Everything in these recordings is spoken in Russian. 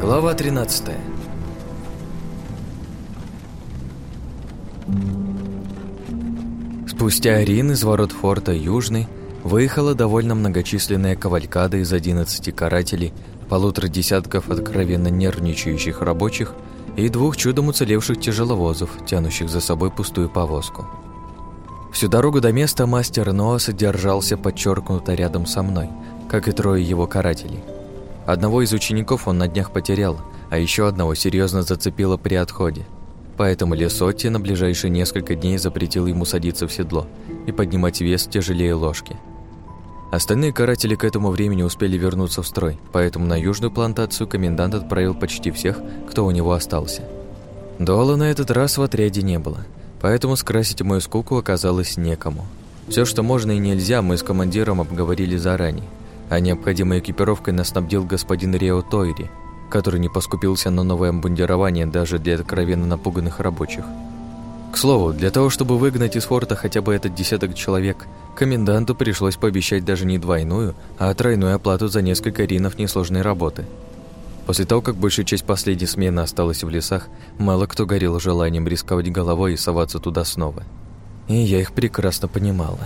Глава 13 Спустя Арин из ворот форта Южный выехала довольно многочисленная кавалькада из 11 карателей, полутора десятков откровенно нервничающих рабочих и двух чудом уцелевших тяжеловозов, тянущих за собой пустую повозку. Всю дорогу до места мастер Ноаса держался подчеркнуто рядом со мной, как и трое его карателей. Одного из учеников он на днях потерял, а еще одного серьезно зацепило при отходе. Поэтому Лесотти на ближайшие несколько дней запретил ему садиться в седло и поднимать вес тяжелее ложки. Остальные каратели к этому времени успели вернуться в строй, поэтому на южную плантацию комендант отправил почти всех, кто у него остался. Дола на этот раз в отряде не было, поэтому скрасить мою скуку оказалось некому. Все, что можно и нельзя, мы с командиром обговорили заранее, а необходимой экипировкой нас снабдил господин Рео Тойри, который не поскупился на новое обмундирование даже для откровенно напуганных рабочих. К слову, для того, чтобы выгнать из форта хотя бы этот десяток человек, коменданту пришлось пообещать даже не двойную, а тройную оплату за несколько ринов несложной работы. После того, как большая часть последней смены осталась в лесах, мало кто горел желанием рисковать головой и соваться туда снова. И я их прекрасно понимала.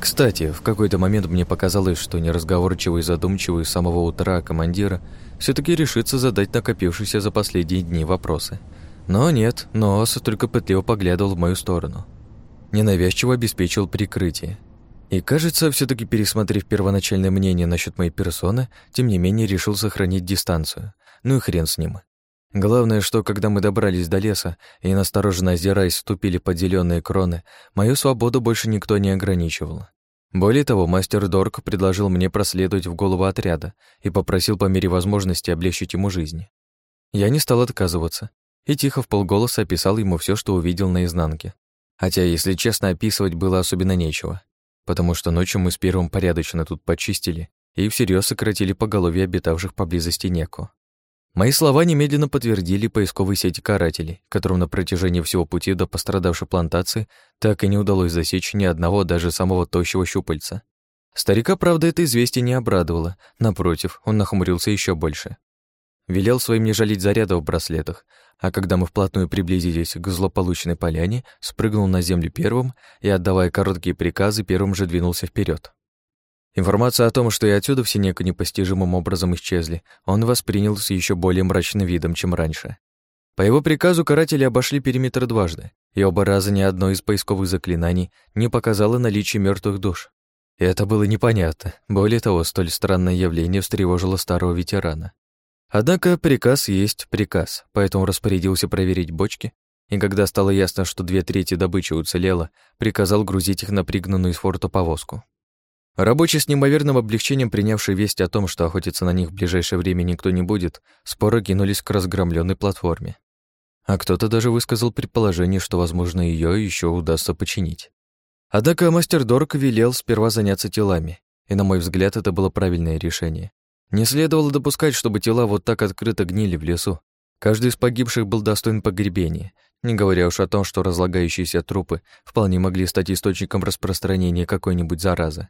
Кстати, в какой-то момент мне показалось, что неразговорчивый и задумчивый с самого утра командира все таки решится задать накопившиеся за последние дни вопросы. Но нет, Ноос только пытливо поглядывал в мою сторону. Ненавязчиво обеспечил прикрытие. И, кажется, все таки пересмотрев первоначальное мнение насчет моей персоны, тем не менее решил сохранить дистанцию. Ну и хрен с ним. Главное, что когда мы добрались до леса и, настороженно озираясь, вступили под зеленые кроны, мою свободу больше никто не ограничивал. Более того, мастер Дорк предложил мне проследовать в голову отряда и попросил по мере возможности облегчить ему жизнь. Я не стал отказываться и тихо в полголоса описал ему все, что увидел наизнанке. Хотя, если честно, описывать было особенно нечего, потому что ночью мы с первым порядочно тут почистили и всерьез сократили поголовье обитавших поблизости неку. Мои слова немедленно подтвердили поисковые сети карателей, которым на протяжении всего пути до пострадавшей плантации так и не удалось засечь ни одного, даже самого тощего щупальца. Старика, правда, это известие не обрадовало. Напротив, он нахмурился еще больше. Велел своим не жалеть заряда в браслетах, а когда мы вплотную приблизились к злополучной поляне, спрыгнул на землю первым и, отдавая короткие приказы, первым же двинулся вперед. Информация о том, что и отсюда все неко непостижимым образом исчезли, он воспринял с еще более мрачным видом, чем раньше. По его приказу каратели обошли периметр дважды, и оба раза ни одно из поисковых заклинаний не показало наличие мертвых душ. И это было непонятно. Более того, столь странное явление встревожило старого ветерана. Однако приказ есть приказ, поэтому распорядился проверить бочки, и когда стало ясно, что две трети добычи уцелело, приказал грузить их на пригнанную из форта повозку. Рабочие с неимоверным облегчением, принявшие весть о том, что охотиться на них в ближайшее время никто не будет, споро кинулись к разгромленной платформе. А кто-то даже высказал предположение, что, возможно, ее еще удастся починить. Однако мастер Дорк велел сперва заняться телами, и, на мой взгляд, это было правильное решение. Не следовало допускать, чтобы тела вот так открыто гнили в лесу. Каждый из погибших был достоин погребения, не говоря уж о том, что разлагающиеся трупы вполне могли стать источником распространения какой-нибудь заразы.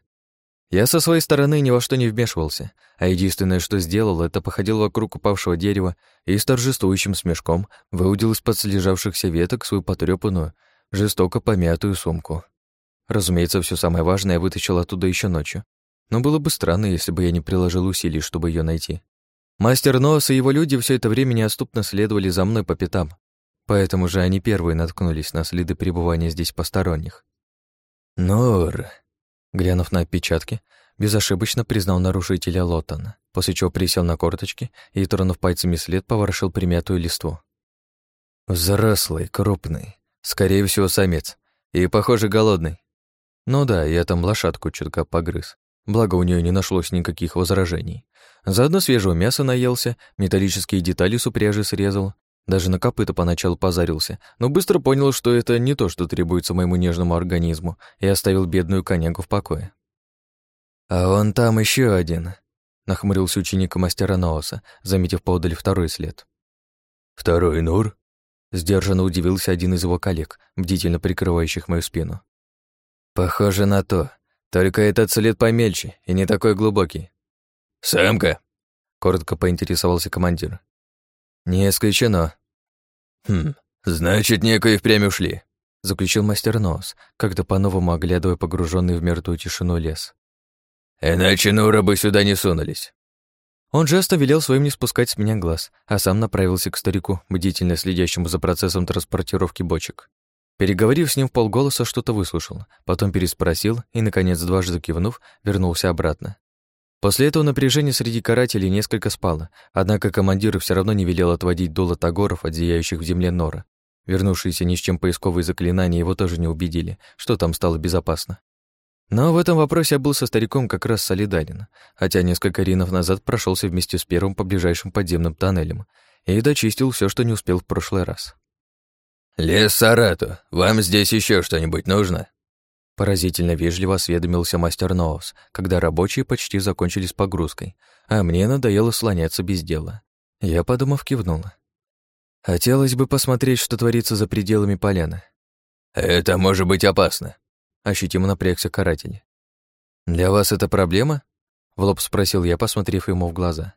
Я со своей стороны ни во что не вмешивался, а единственное, что сделал, это походил вокруг упавшего дерева и с торжествующим смешком выудил из-под слежавшихся веток свою потрёпанную, жестоко помятую сумку. Разумеется, все самое важное вытащил оттуда еще ночью. Но было бы странно, если бы я не приложил усилий, чтобы ее найти. Мастер Ноос и его люди все это время неотступно следовали за мной по пятам, поэтому же они первые наткнулись на следы пребывания здесь посторонних. «Нор», Глянув на отпечатки, безошибочно признал нарушителя Лотана, после чего присел на корточки и, тронув пальцами след, поворошил примятую листву. Взрослый, крупный, скорее всего, самец, и, похоже, голодный. Ну да, я там лошадку чутка погрыз, благо у нее не нашлось никаких возражений. Заодно свежего мяса наелся, металлические детали с упряжи срезал, даже на копыта поначалу позарился, но быстро понял, что это не то, что требуется моему нежному организму, и оставил бедную конягу в покое. «А вон там еще один», — нахмурился ученик мастера Нооса, заметив поодаль второй след. «Второй Нур?» — сдержанно удивился один из его коллег, бдительно прикрывающих мою спину. «Похоже на то. Только этот след помельче и не такой глубокий. «Самка?» — коротко поинтересовался командир. «Не исключено». «Хм, значит, некое впрямь ушли», — заключил мастер Нос, как-то по-новому оглядывая погруженный в мертвую тишину лес. «Иначе Нура бы сюда не сунулись». Он жестом велел своим не спускать с меня глаз, а сам направился к старику, бдительно следящему за процессом транспортировки бочек. Переговорив с ним в полголоса, что-то выслушал, потом переспросил и, наконец, дважды кивнув, вернулся обратно. После этого напряжение среди карателей несколько спало, однако командир все равно не велел отводить дуло тагоров от зияющих в земле нора. Вернувшиеся ни с чем поисковые заклинания его тоже не убедили, что там стало безопасно. Но в этом вопросе я был со стариком как раз солидарен, хотя несколько ринов назад прошелся вместе с первым по ближайшим подземным тоннелям и дочистил все, что не успел в прошлый раз. «Лес Сарату, вам здесь еще что-нибудь нужно?» Поразительно вежливо осведомился мастер Ноус, когда рабочие почти закончили с погрузкой, а мне надоело слоняться без дела. Я, подумав, кивнула. Хотелось бы посмотреть, что творится за пределами поляны. «Это может быть опасно», — ощутимо напрягся каратель. «Для вас это проблема?» — в лоб спросил я, посмотрев ему в глаза.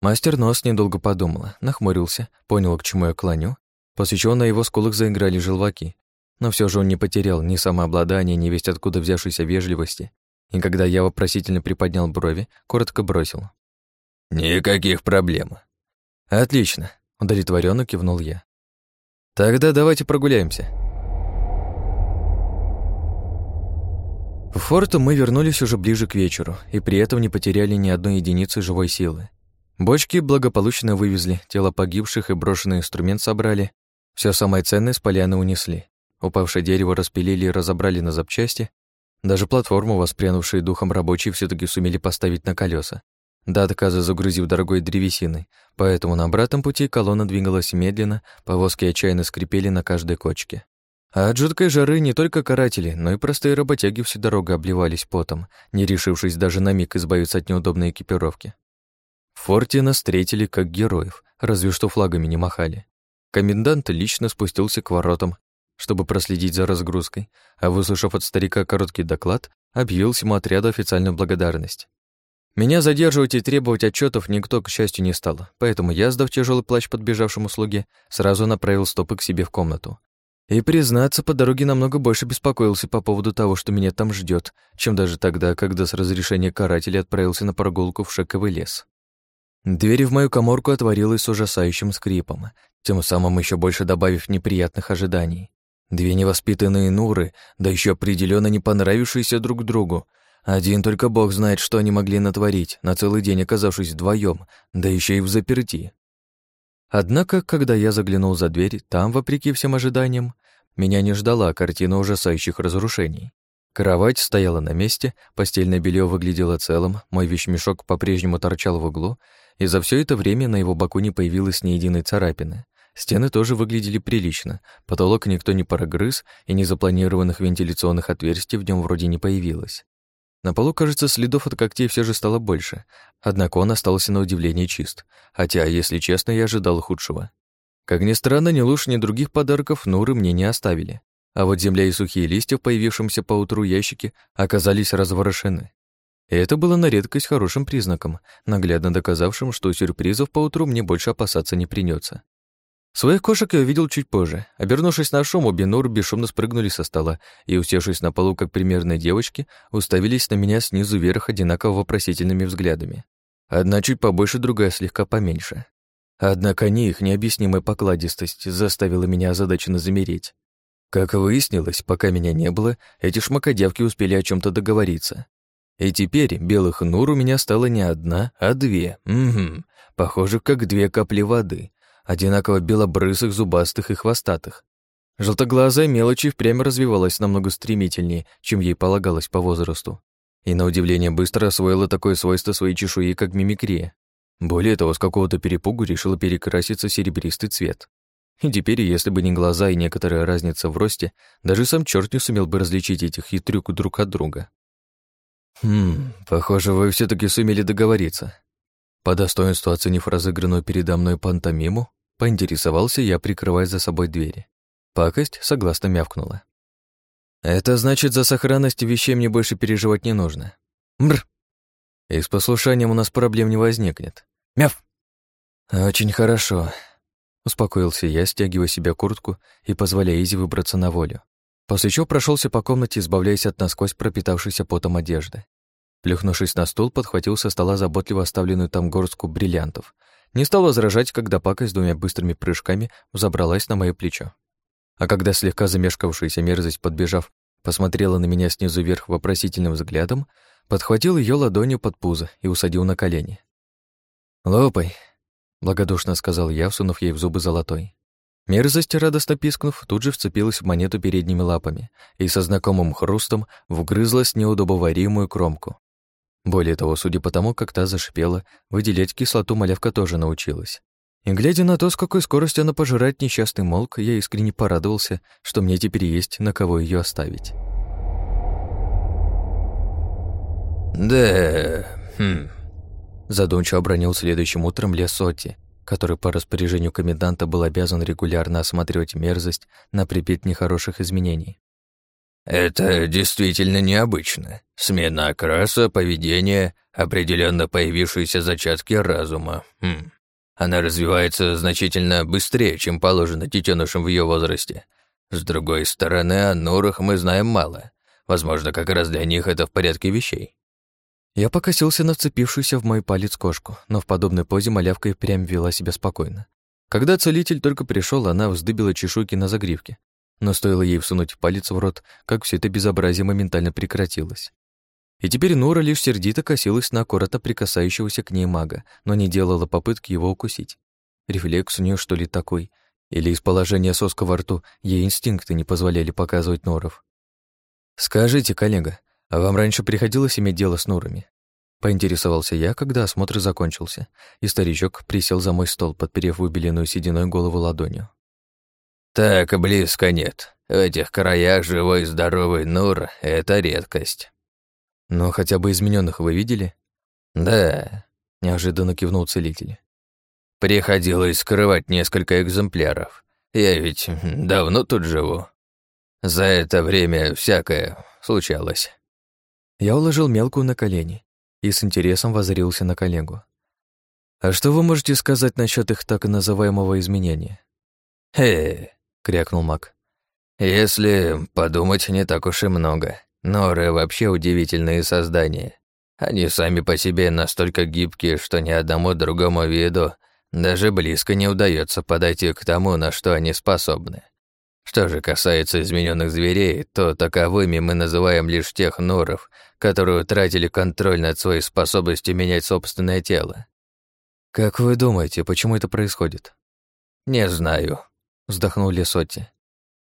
Мастер Нос недолго подумала, нахмурился, понял, к чему я клоню, после чего на его скулах заиграли желваки, но все же он не потерял ни самообладания, ни весть откуда взявшейся вежливости, и когда я вопросительно приподнял брови, коротко бросил. «Никаких проблем». «Отлично», — удовлетворенно кивнул я. «Тогда давайте прогуляемся». В форту мы вернулись уже ближе к вечеру, и при этом не потеряли ни одной единицы живой силы. Бочки благополучно вывезли, тело погибших и брошенный инструмент собрали, все самое ценное с поляны унесли. Упавшее дерево распилили и разобрали на запчасти. Даже платформу, воспрянувшие духом рабочие, все таки сумели поставить на колеса. Да, доказа загрузив дорогой древесиной, поэтому на обратном пути колонна двигалась медленно, повозки отчаянно скрипели на каждой кочке. А от жуткой жары не только каратели, но и простые работяги всю дорогу обливались потом, не решившись даже на миг избавиться от неудобной экипировки. В форте нас встретили как героев, разве что флагами не махали. Комендант лично спустился к воротам чтобы проследить за разгрузкой, а выслушав от старика короткий доклад, объявил всему отряду официальную благодарность. Меня задерживать и требовать отчетов никто, к счастью, не стал, поэтому я, сдав тяжелый плащ подбежавшему слуге, сразу направил стопы к себе в комнату. И, признаться, по дороге намного больше беспокоился по поводу того, что меня там ждет, чем даже тогда, когда с разрешения карателя отправился на прогулку в Шековый лес. Дверь в мою коморку отворилась с ужасающим скрипом, тем самым еще больше добавив неприятных ожиданий. Две невоспитанные нуры, да еще определенно не понравившиеся друг другу. Один только бог знает, что они могли натворить, на целый день оказавшись вдвоем, да еще и в заперти. Однако, когда я заглянул за дверь, там, вопреки всем ожиданиям, меня не ждала картина ужасающих разрушений. Кровать стояла на месте, постельное белье выглядело целым, мой вещмешок по-прежнему торчал в углу, и за все это время на его боку не появилось ни единой царапины. Стены тоже выглядели прилично, потолок никто не прогрыз, и незапланированных вентиляционных отверстий в нем вроде не появилось. На полу, кажется, следов от когтей все же стало больше, однако он остался на удивление чист, хотя, если честно, я ожидал худшего. Как ни странно, ни луж, ни других подарков Нуры мне не оставили, а вот земля и сухие листья в появившемся поутру ящике оказались разворошены. И это было на редкость хорошим признаком, наглядно доказавшим, что сюрпризов поутру мне больше опасаться не придется. Своих кошек я увидел чуть позже. Обернувшись на шум, обе Нуры бесшумно спрыгнули со стола и, усевшись на полу, как примерные девочки, уставились на меня снизу вверх одинаково вопросительными взглядами. Одна чуть побольше, другая слегка поменьше. Однако не их необъяснимая покладистость заставила меня озадаченно замереть. Как выяснилось, пока меня не было, эти шмакодявки успели о чем то договориться. И теперь белых нур у меня стало не одна, а две. Угу. Похоже, как две капли воды одинаково белобрысых, зубастых и хвостатых. Желтоглазая мелочь впрямь развивалась намного стремительнее, чем ей полагалось по возрасту. И на удивление быстро освоила такое свойство своей чешуи, как мимикрия. Более того, с какого-то перепугу решила перекраситься серебристый цвет. И теперь, если бы не глаза и некоторая разница в росте, даже сам черт не сумел бы различить этих хитрюк друг от друга. «Хм, похоже, вы все таки сумели договориться». По достоинству оценив разыгранную передо мной пантомиму, Поинтересовался я, прикрывая за собой двери. Пакость согласно мявкнула. Это значит, за сохранность вещей мне больше переживать не нужно. Мр. И с послушанием у нас проблем не возникнет. Мяв. Очень хорошо. Успокоился я, стягивая себе куртку и позволяя Изи выбраться на волю. После чего прошелся по комнате, избавляясь от насквозь пропитавшейся потом одежды. Плюхнувшись на стул, подхватил со стола заботливо оставленную там горстку бриллиантов. Не стал возражать, когда пакость двумя быстрыми прыжками взобралась на мое плечо. А когда слегка замешкавшаяся мерзость, подбежав, посмотрела на меня снизу вверх вопросительным взглядом, подхватил ее ладонью под пузо и усадил на колени. «Лопай», — благодушно сказал я, всунув ей в зубы золотой. Мерзость, радостно пискнув, тут же вцепилась в монету передними лапами и со знакомым хрустом вгрызлась неудобоваримую кромку. Более того, судя по тому, как та зашипела, выделять кислоту малявка тоже научилась. И глядя на то, с какой скоростью она пожирает несчастный молк, я искренне порадовался, что мне теперь есть на кого ее оставить. «Да... хм...» Задумчиво обронил следующим утром Лесоти, который по распоряжению коменданта был обязан регулярно осматривать мерзость на припит нехороших изменений. «Это действительно необычно. Смена окраса, поведения, определенно появившиеся зачатки разума. Хм. Она развивается значительно быстрее, чем положено детенышам в ее возрасте. С другой стороны, о норах мы знаем мало. Возможно, как раз для них это в порядке вещей. Я покосился на вцепившуюся в мой палец кошку, но в подобной позе малявка и прям вела себя спокойно. Когда целитель только пришел, она вздыбила чешуйки на загривке. Но стоило ей всунуть палец в рот, как все это безобразие моментально прекратилось. И теперь Нора лишь сердито косилась на аккуратно прикасающегося к ней мага, но не делала попытки его укусить. Рефлекс у нее что ли такой? Или из положения соска во рту ей инстинкты не позволяли показывать норов? «Скажите, коллега, а вам раньше приходилось иметь дело с норами?» Поинтересовался я, когда осмотр закончился, и старичок присел за мой стол, подперев выбеленную сединой голову ладонью. «Так близко нет. В этих краях живой здоровый Нур — это редкость». «Но хотя бы измененных вы видели?» «Да», — неожиданно кивнул целитель. «Приходилось скрывать несколько экземпляров. Я ведь давно тут живу. За это время всякое случалось». Я уложил мелкую на колени и с интересом воззрился на коллегу. «А что вы можете сказать насчет их так называемого изменения?» «Хе», — крякнул маг. «Если подумать, не так уж и много. Норы вообще удивительные создания. Они сами по себе настолько гибкие, что ни одному другому виду даже близко не удается подойти к тому, на что они способны. Что же касается измененных зверей, то таковыми мы называем лишь тех норов, которые утратили контроль над своей способностью менять собственное тело. Как вы думаете, почему это происходит? Не знаю, вздохнул Лесотти.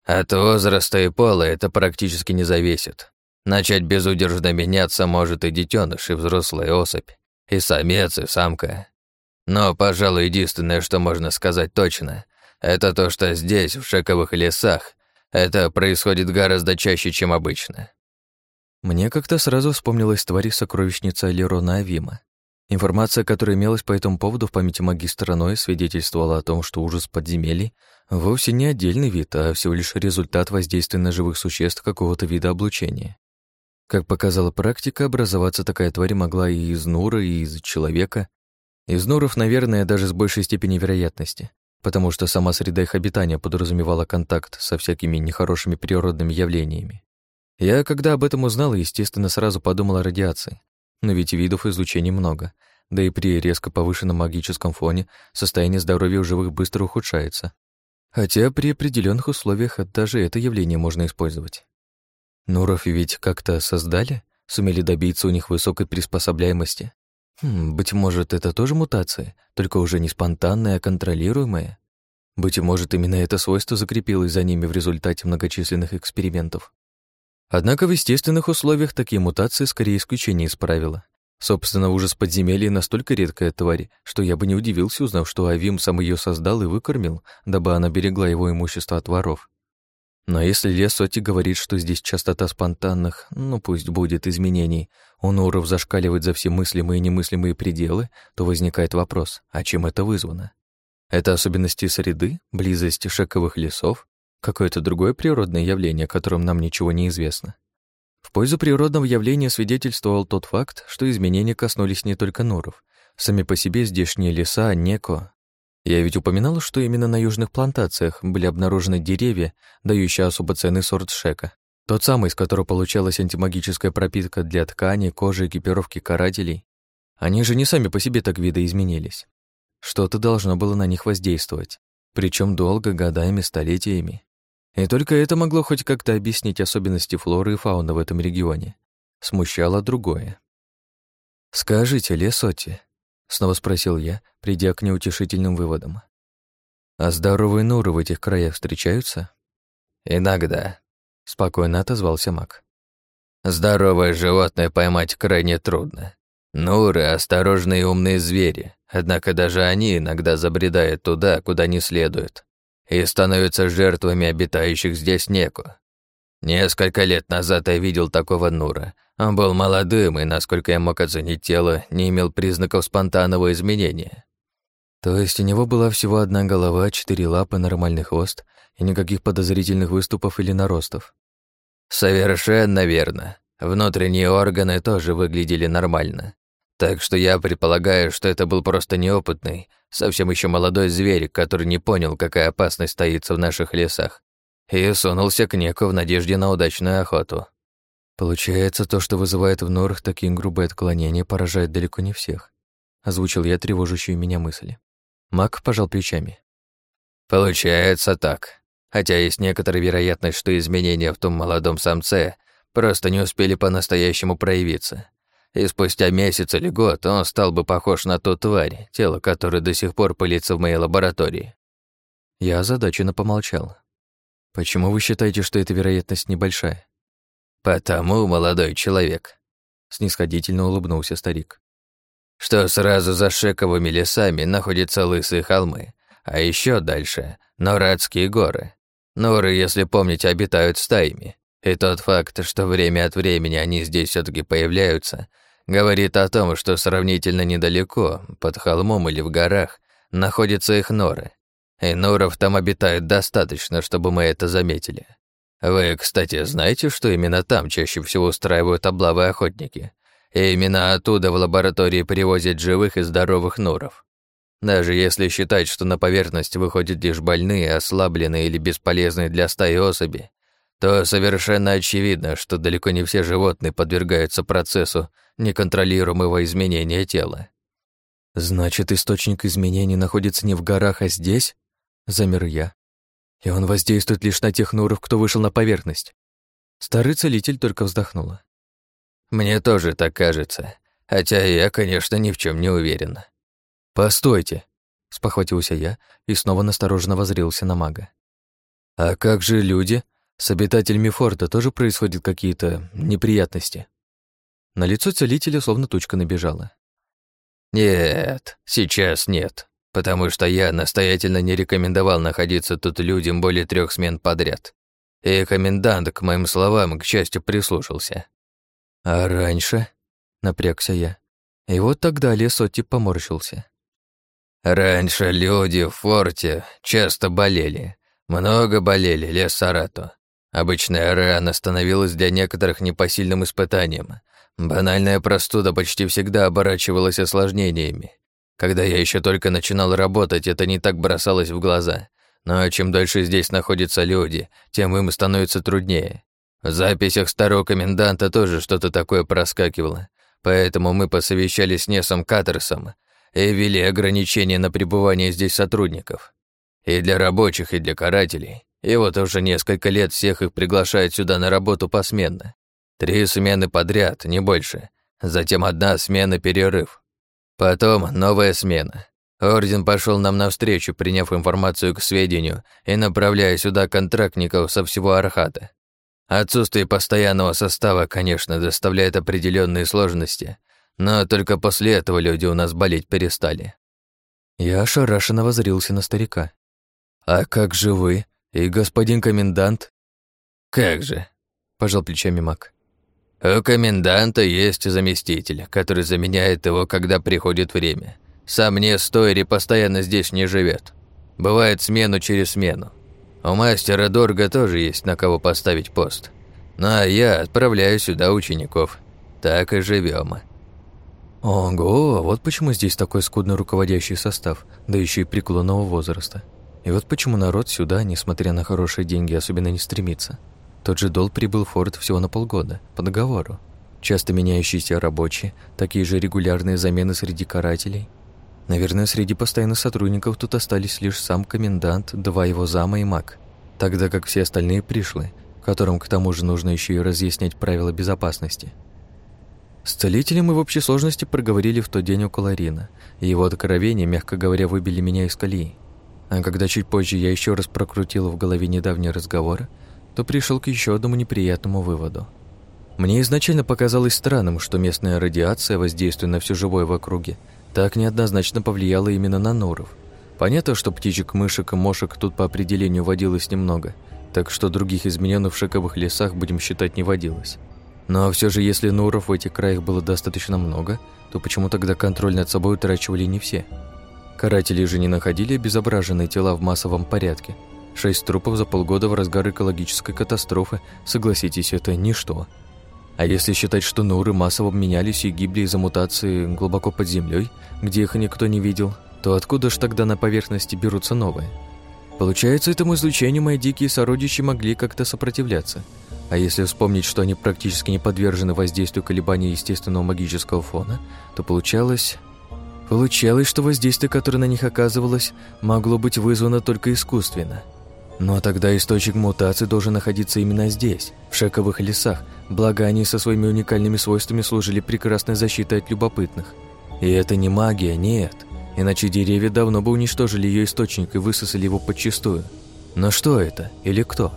От возраста и пола это практически не зависит. Начать безудержно меняться может и детеныш, и взрослая особь, и самец, и самка. Но, пожалуй, единственное, что можно сказать точно, это то, что здесь, в шековых лесах, это происходит гораздо чаще, чем обычно. Мне как-то сразу вспомнилась тварь сокровищница Лерона Авима. Информация, которая имелась по этому поводу в памяти магистра Ноя, свидетельствовала о том, что ужас подземелий вовсе не отдельный вид, а всего лишь результат воздействия на живых существ какого-то вида облучения. Как показала практика, образоваться такая тварь могла и из Нура, и из человека. Из Нуров, наверное, даже с большей степенью вероятности, потому что сама среда их обитания подразумевала контакт со всякими нехорошими природными явлениями. Я, когда об этом узнал, естественно, сразу подумал о радиации. Но ведь видов излучений много, да и при резко повышенном магическом фоне состояние здоровья у живых быстро ухудшается. Хотя при определенных условиях даже это явление можно использовать. Нуров ведь как-то создали, сумели добиться у них высокой приспособляемости. Хм, быть может, это тоже мутация, только уже не спонтанная, а контролируемая. Быть может, именно это свойство закрепилось за ними в результате многочисленных экспериментов. Однако в естественных условиях такие мутации скорее исключение из правила. Собственно, ужас подземелья настолько редкая тварь, что я бы не удивился, узнав, что Авим сам ее создал и выкормил, дабы она берегла его имущество от воров. Но если Лесоти говорит, что здесь частота спонтанных, ну пусть будет изменений, у Нуров зашкаливает за все мыслимые и немыслимые пределы, то возникает вопрос, а чем это вызвано? Это особенности среды, близость шековых лесов, какое-то другое природное явление, о котором нам ничего не известно. В пользу природного явления свидетельствовал тот факт, что изменения коснулись не только норов. Сами по себе здешние леса, неко. Я ведь упоминал, что именно на южных плантациях были обнаружены деревья, дающие особо ценный сорт шека. Тот самый, из которого получалась антимагическая пропитка для ткани, кожи, экипировки карателей. Они же не сами по себе так видоизменились. Что-то должно было на них воздействовать, причем долго, годами, столетиями. И только это могло хоть как-то объяснить особенности флоры и фауны в этом регионе. Смущало другое. «Скажите, Лесоти», — снова спросил я, придя к неутешительным выводам. «А здоровые нуры в этих краях встречаются?» «Иногда», — спокойно отозвался маг. «Здоровое животное поймать крайне трудно. Нуры — осторожные умные звери, однако даже они иногда забредают туда, куда не следует, и становятся жертвами обитающих здесь неку. Несколько лет назад я видел такого Нура. Он был молодым и, насколько я мог оценить тело, не имел признаков спонтанного изменения. То есть у него была всего одна голова, четыре лапы, нормальный хвост и никаких подозрительных выступов или наростов. Совершенно верно. Внутренние органы тоже выглядели нормально. Так что я предполагаю, что это был просто неопытный, совсем еще молодой зверь, который не понял, какая опасность таится в наших лесах, и сунулся к неку в надежде на удачную охоту. Получается, то, что вызывает в норах такие грубые отклонения, поражает далеко не всех. Озвучил я тревожащую меня мысли. Мак пожал плечами. Получается так. Хотя есть некоторая вероятность, что изменения в том молодом самце просто не успели по-настоящему проявиться и спустя месяц или год он стал бы похож на ту тварь, тело которой до сих пор пылится в моей лаборатории. Я озадаченно помолчал. Почему вы считаете, что эта вероятность небольшая? Потому, молодой человек, снисходительно улыбнулся старик, что сразу за шековыми лесами находятся лысые холмы, а еще дальше — Норадские горы. Норы, если помните, обитают стаями, и тот факт, что время от времени они здесь все таки появляются — говорит о том, что сравнительно недалеко, под холмом или в горах, находятся их норы. И норов там обитает достаточно, чтобы мы это заметили. Вы, кстати, знаете, что именно там чаще всего устраивают облавы охотники? И именно оттуда в лаборатории привозят живых и здоровых норов. Даже если считать, что на поверхность выходят лишь больные, ослабленные или бесполезные для стаи особи, то совершенно очевидно, что далеко не все животные подвергаются процессу неконтролируемого изменения тела. «Значит, источник изменений находится не в горах, а здесь?» Замер я. «И он воздействует лишь на тех нуров, кто вышел на поверхность». Старый целитель только вздохнула. «Мне тоже так кажется, хотя я, конечно, ни в чем не уверен». «Постойте!» — спохватился я и снова настороженно возрился на мага. «А как же люди? С обитателями форта тоже происходят какие-то неприятности?» На лицо целителя словно тучка набежала. «Нет, сейчас нет, потому что я настоятельно не рекомендовал находиться тут людям более трех смен подряд. И комендант к моим словам, к счастью, прислушался». «А раньше?» — напрягся я. И вот тогда Лесотти поморщился. «Раньше люди в форте часто болели. Много болели, лес Сарато. Обычная рана становилась для некоторых непосильным испытанием, Банальная простуда почти всегда оборачивалась осложнениями. Когда я еще только начинал работать, это не так бросалось в глаза. Но чем дольше здесь находятся люди, тем им становится труднее. В записях старого коменданта тоже что-то такое проскакивало, поэтому мы посовещались с Несом Каттерсом и ввели ограничения на пребывание здесь сотрудников. И для рабочих, и для карателей. И вот уже несколько лет всех их приглашают сюда на работу посменно. Три смены подряд, не больше. Затем одна смена перерыв. Потом новая смена. Орден пошел нам навстречу, приняв информацию к сведению и направляя сюда контрактников со всего Архата. Отсутствие постоянного состава, конечно, доставляет определенные сложности, но только после этого люди у нас болеть перестали. Я ошарашенно возрился на старика. «А как же вы и господин комендант?» «Как же?» — пожал плечами маг. У коменданта есть заместитель, который заменяет его, когда приходит время. Сам не Стойри постоянно здесь не живет. Бывает смену через смену. У мастера Дорга тоже есть на кого поставить пост. Ну а я отправляю сюда учеников. Так и живем. Ого, вот почему здесь такой скудный руководящий состав, да еще и преклонного возраста. И вот почему народ сюда, несмотря на хорошие деньги, особенно не стремится. Тот же Дол прибыл в форт всего на полгода, по договору. Часто меняющиеся рабочие, такие же регулярные замены среди карателей. Наверное, среди постоянных сотрудников тут остались лишь сам комендант, два его зама и маг, тогда как все остальные пришли, которым к тому же нужно еще и разъяснять правила безопасности – с целителем мы в общей сложности проговорили в тот день около Рина, и его откровения, мягко говоря, выбили меня из колеи. А когда чуть позже я еще раз прокрутил в голове недавний разговор, то пришел к еще одному неприятному выводу. Мне изначально показалось странным, что местная радиация, воздействуя на все живое в округе, так неоднозначно повлияла именно на норов. Понятно, что птичек, мышек и мошек тут по определению водилось немного, так что других измененных в шаковых лесах, будем считать, не водилось. Но все же, если нуров в этих краях было достаточно много, то почему тогда контроль над собой утрачивали не все? Каратели же не находили обезображенные тела в массовом порядке. Шесть трупов за полгода в разгар экологической катастрофы, согласитесь, это ничто. А если считать, что нуры массово менялись и гибли из-за мутации глубоко под землей, где их никто не видел, то откуда ж тогда на поверхности берутся новые? Получается, этому излучению мои дикие сородичи могли как-то сопротивляться – а если вспомнить, что они практически не подвержены воздействию колебаний естественного магического фона, то получалось... Получалось, что воздействие, которое на них оказывалось, могло быть вызвано только искусственно. Но тогда источник мутации должен находиться именно здесь, в шековых лесах, благо они со своими уникальными свойствами служили прекрасной защитой от любопытных. И это не магия, нет. Иначе деревья давно бы уничтожили ее источник и высосали его подчистую. Но что это? Или кто?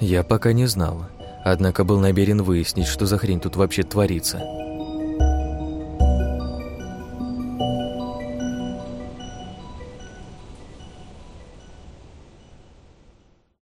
Я пока не знал, однако был намерен выяснить, что за хрень тут вообще творится.